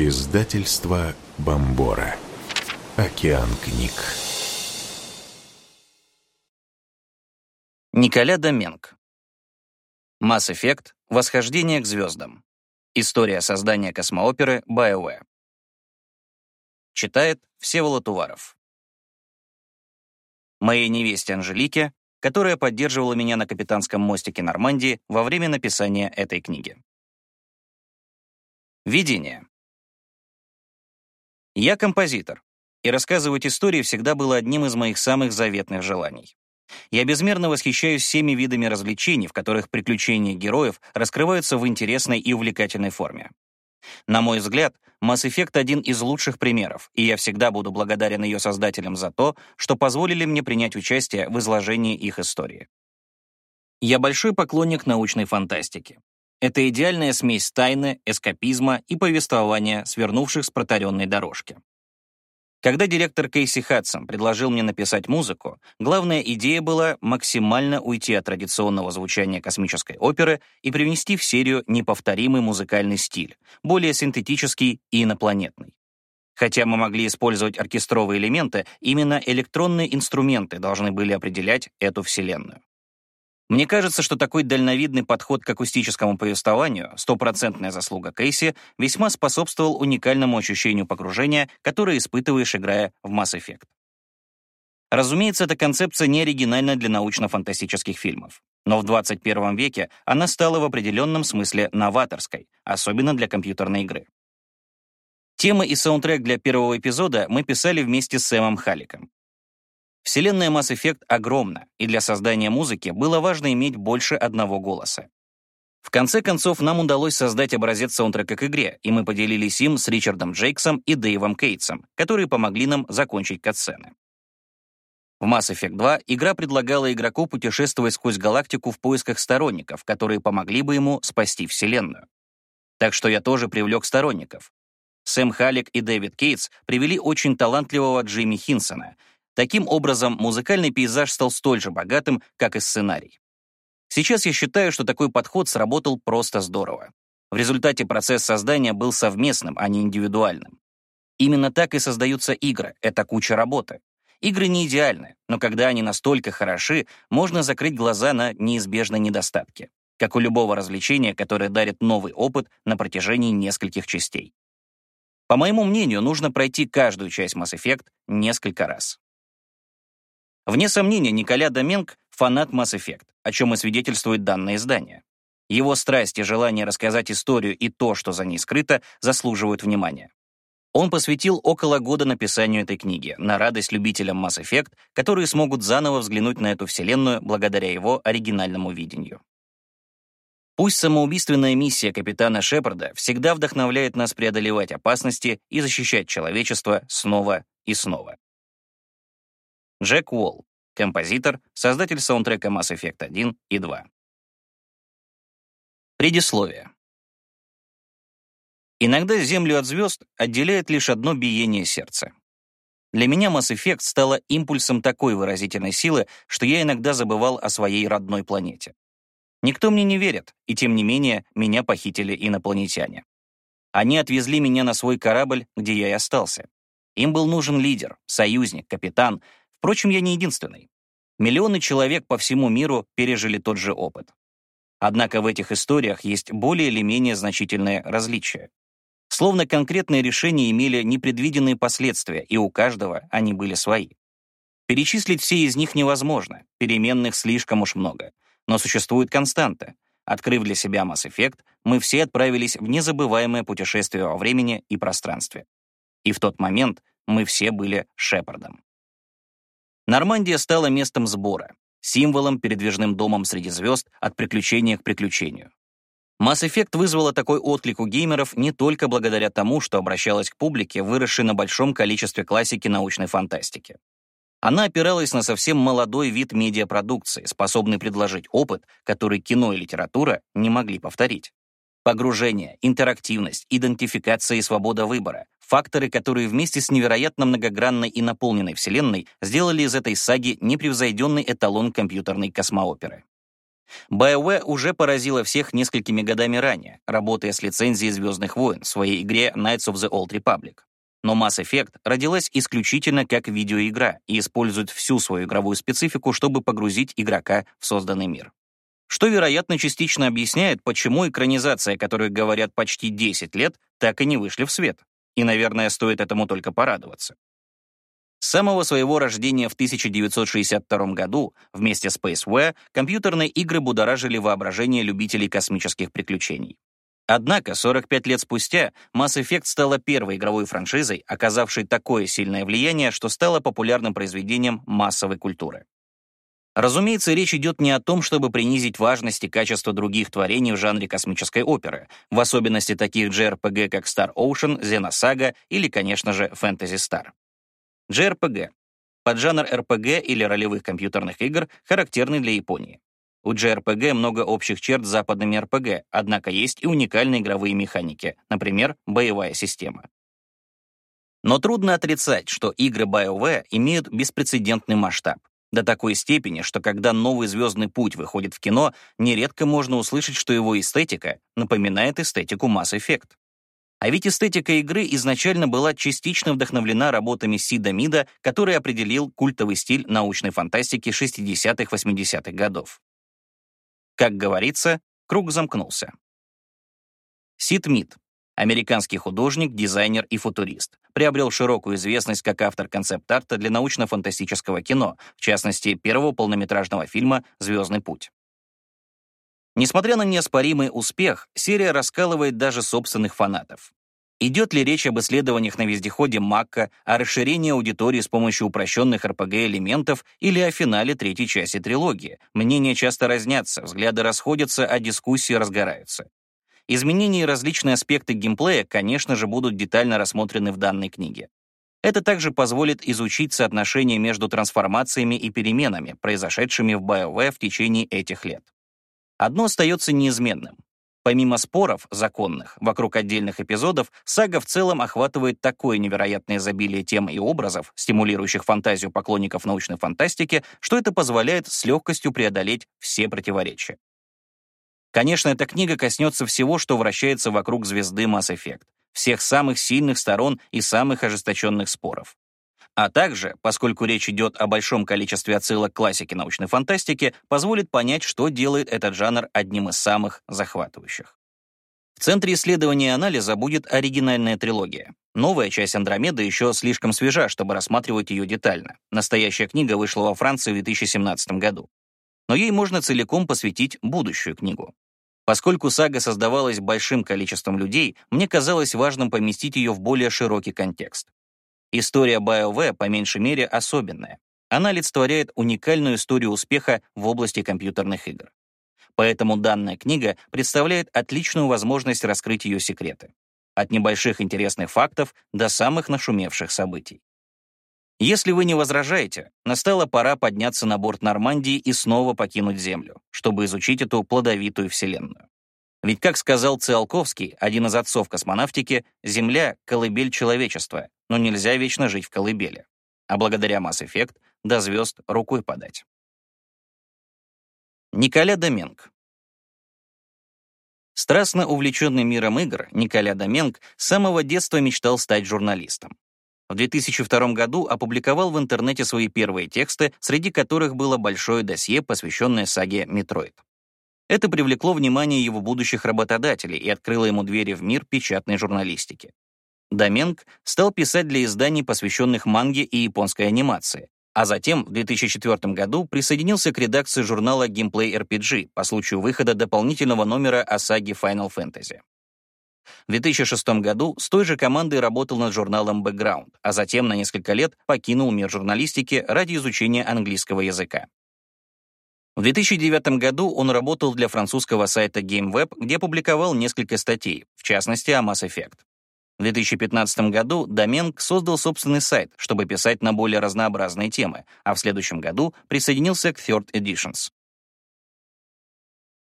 Издательство Бомбора. Океан книг. Николя Доменк. Effect. Восхождение к звездам. История создания космооперы BioWare. Читает Всеволод Уваров. Моей невесте Анжелике, которая поддерживала меня на капитанском мостике Нормандии во время написания этой книги. Введение. Я композитор, и рассказывать истории всегда было одним из моих самых заветных желаний. Я безмерно восхищаюсь всеми видами развлечений, в которых приключения героев раскрываются в интересной и увлекательной форме. На мой взгляд, Mass Effect — один из лучших примеров, и я всегда буду благодарен ее создателям за то, что позволили мне принять участие в изложении их истории. Я большой поклонник научной фантастики. Это идеальная смесь тайны, эскапизма и повествования, свернувших с протаренной дорожки. Когда директор Кейси Хадсон предложил мне написать музыку, главная идея была максимально уйти от традиционного звучания космической оперы и привнести в серию неповторимый музыкальный стиль, более синтетический и инопланетный. Хотя мы могли использовать оркестровые элементы, именно электронные инструменты должны были определять эту вселенную. Мне кажется, что такой дальновидный подход к акустическому повествованию, стопроцентная заслуга Кейси, весьма способствовал уникальному ощущению погружения, которое испытываешь, играя в Mass Effect. Разумеется, эта концепция не оригинальна для научно-фантастических фильмов. Но в 21 веке она стала в определенном смысле новаторской, особенно для компьютерной игры. Темы и саундтрек для первого эпизода мы писали вместе с Сэмом Халиком. Вселенная Mass Effect огромна, и для создания музыки было важно иметь больше одного голоса. В конце концов, нам удалось создать образец саундтрека к игре, и мы поделились им с Ричардом Джейксом и Дэйвом Кейтсом, которые помогли нам закончить катсцены. В Mass Effect 2 игра предлагала игроку путешествовать сквозь галактику в поисках сторонников, которые помогли бы ему спасти Вселенную. Так что я тоже привлек сторонников. Сэм Халик и Дэвид Кейтс привели очень талантливого Джимми Хинсона, Таким образом, музыкальный пейзаж стал столь же богатым, как и сценарий. Сейчас я считаю, что такой подход сработал просто здорово. В результате процесс создания был совместным, а не индивидуальным. Именно так и создаются игры, это куча работы. Игры не идеальны, но когда они настолько хороши, можно закрыть глаза на неизбежные недостатки, как у любого развлечения, которое дарит новый опыт на протяжении нескольких частей. По моему мнению, нужно пройти каждую часть Mass Effect несколько раз. Вне сомнения, Николя Доменк — фанат Mass Effect, о чем и свидетельствует данное издание. Его страсть и желание рассказать историю и то, что за ней скрыто, заслуживают внимания. Он посвятил около года написанию этой книги, на радость любителям Mass Effect, которые смогут заново взглянуть на эту вселенную благодаря его оригинальному видению. Пусть самоубийственная миссия капитана Шепарда всегда вдохновляет нас преодолевать опасности и защищать человечество снова и снова. Джек Уолл, композитор, создатель саундтрека Mass Effect 1 и 2. Предисловие. Иногда Землю от звезд отделяет лишь одно биение сердца. Для меня Mass Effect стала импульсом такой выразительной силы, что я иногда забывал о своей родной планете. Никто мне не верит, и тем не менее меня похитили инопланетяне. Они отвезли меня на свой корабль, где я и остался. Им был нужен лидер, союзник, капитан, Впрочем, я не единственный. Миллионы человек по всему миру пережили тот же опыт. Однако в этих историях есть более или менее значительные различия. Словно конкретные решения имели непредвиденные последствия, и у каждого они были свои. Перечислить все из них невозможно, переменных слишком уж много. Но существует константа. Открыв для себя Mass Effect, мы все отправились в незабываемое путешествие во времени и пространстве. И в тот момент мы все были Шепардом. Нормандия стала местом сбора, символом, передвижным домом среди звезд от приключения к приключению. Mass Effect вызвала такой отклик у геймеров не только благодаря тому, что обращалась к публике, выросшей на большом количестве классики научной фантастики. Она опиралась на совсем молодой вид медиапродукции, способный предложить опыт, который кино и литература не могли повторить. Погружение, интерактивность, идентификация и свобода выбора — факторы, которые вместе с невероятно многогранной и наполненной вселенной сделали из этой саги непревзойденный эталон компьютерной космооперы. BioWare уже поразила всех несколькими годами ранее, работая с лицензией «Звездных войн» в своей игре Knights of the Old Republic. Но Mass Effect родилась исключительно как видеоигра и использует всю свою игровую специфику, чтобы погрузить игрока в созданный мир. Что, вероятно, частично объясняет, почему экранизация, о которой говорят почти 10 лет, так и не вышли в свет. И, наверное, стоит этому только порадоваться. С самого своего рождения в 1962 году вместе с Spaceware компьютерные игры будоражили воображение любителей космических приключений. Однако 45 лет спустя Mass Effect стала первой игровой франшизой, оказавшей такое сильное влияние, что стала популярным произведением массовой культуры. Разумеется, речь идет не о том, чтобы принизить важность и качество других творений в жанре космической оперы, в особенности таких JRPG, как Star Ocean, Xenosaga или, конечно же, Fantasy Star. JRPG — поджанр RPG или ролевых компьютерных игр, характерный для Японии. У JRPG много общих черт с западными RPG, однако есть и уникальные игровые механики, например, боевая система. Но трудно отрицать, что игры BioWare имеют беспрецедентный масштаб. До такой степени, что когда новый «Звездный путь» выходит в кино, нередко можно услышать, что его эстетика напоминает эстетику Mass Effect. А ведь эстетика игры изначально была частично вдохновлена работами Сида Мида, который определил культовый стиль научной фантастики 60-80-х годов. Как говорится, круг замкнулся. Сид Мид Американский художник, дизайнер и футурист. Приобрел широкую известность как автор концепт-арта для научно-фантастического кино, в частности, первого полнометражного фильма «Звездный путь». Несмотря на неоспоримый успех, серия раскалывает даже собственных фанатов. Идет ли речь об исследованиях на вездеходе Макка, о расширении аудитории с помощью упрощенных RPG-элементов или о финале третьей части трилогии? Мнения часто разнятся, взгляды расходятся, а дискуссии разгораются. Изменения и различные аспекты геймплея, конечно же, будут детально рассмотрены в данной книге. Это также позволит изучить соотношение между трансформациями и переменами, произошедшими в BioWare в течение этих лет. Одно остается неизменным. Помимо споров законных вокруг отдельных эпизодов, сага в целом охватывает такое невероятное изобилие тем и образов, стимулирующих фантазию поклонников научной фантастики, что это позволяет с легкостью преодолеть все противоречия. Конечно, эта книга коснется всего, что вращается вокруг звезды Mass Effect, всех самых сильных сторон и самых ожесточенных споров. А также, поскольку речь идет о большом количестве отсылок к классике научной фантастики, позволит понять, что делает этот жанр одним из самых захватывающих. В центре исследования и анализа будет оригинальная трилогия. Новая часть Андромеды еще слишком свежа, чтобы рассматривать ее детально. Настоящая книга вышла во Франции в 2017 году но ей можно целиком посвятить будущую книгу. Поскольку сага создавалась большим количеством людей, мне казалось важным поместить ее в более широкий контекст. История BioWare, по меньшей мере, особенная. Она олицетворяет уникальную историю успеха в области компьютерных игр. Поэтому данная книга представляет отличную возможность раскрыть ее секреты. От небольших интересных фактов до самых нашумевших событий. Если вы не возражаете, настала пора подняться на борт Нормандии и снова покинуть Землю, чтобы изучить эту плодовитую Вселенную. Ведь, как сказал Циолковский, один из отцов космонавтики, Земля — колыбель человечества, но нельзя вечно жить в колыбели. А благодаря Effect до звезд рукой подать. Николя Доменг Страстно увлеченный миром игр, Николя Доменг с самого детства мечтал стать журналистом. В 2002 году опубликовал в интернете свои первые тексты, среди которых было большое досье, посвященное саге «Metroid». Это привлекло внимание его будущих работодателей и открыло ему двери в мир печатной журналистики. Доменг стал писать для изданий, посвященных манге и японской анимации, а затем в 2004 году присоединился к редакции журнала Gameplay RPG по случаю выхода дополнительного номера о саге Final Fantasy. В 2006 году с той же командой работал над журналом Background, а затем на несколько лет покинул мир журналистики ради изучения английского языка. В 2009 году он работал для французского сайта GameWeb, где публиковал несколько статей, в частности о Mass Effect. В 2015 году Доменг создал собственный сайт, чтобы писать на более разнообразные темы, а в следующем году присоединился к Third Editions.